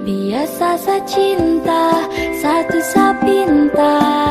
Biasa saya cinta Satu saya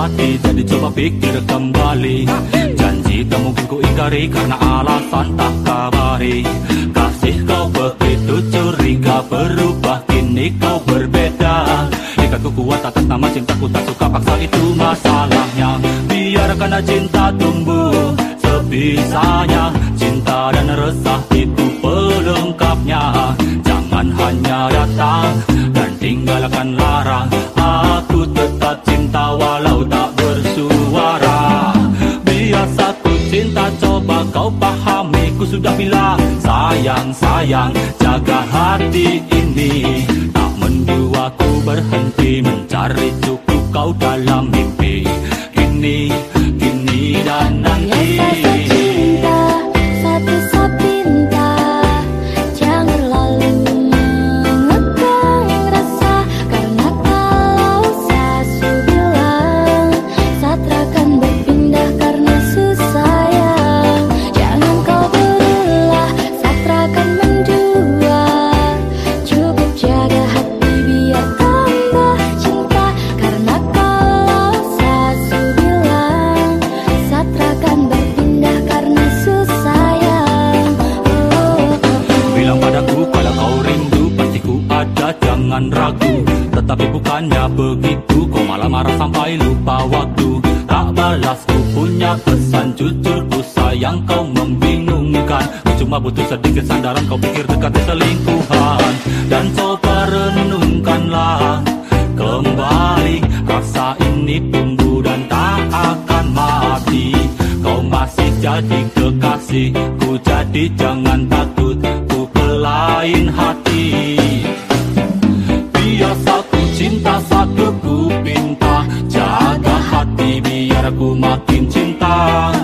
Jadi coba pikir kembali. Janji tak mungkin ku ingkari Karena alasan tak kabari. Kasih kau begitu curiga Berubah kini kau berbeda. Ikatku kuat atas nama cintaku Tak suka paksa itu masalahnya. Biarkan cinta tumbuh Sebisanya. Cinta dan resah itu pelengkapnya Hanya datang Dan tinggalkan larang. Aku tetap cinta walau tak sudah bilang Sayang, sayang, jaga hati ini. Tak menduaku berhenti mencari cukup jangan ragu. Tetapi bukannya begitu Kau malah marah sampai lupa waktu. Tak balas ku punya pesan Jujur ku sayang kau membingungkan. Ku cuma butuh sedikit sandaran Kau pikir dekat selingkuhan. Dan coba renungkanlah Kembali rasa ini tumbuh dan tak akan mati. Kau masih jadi kekasih Ku jadi jangan ku pinta Jaga hati biar ku makin cinta.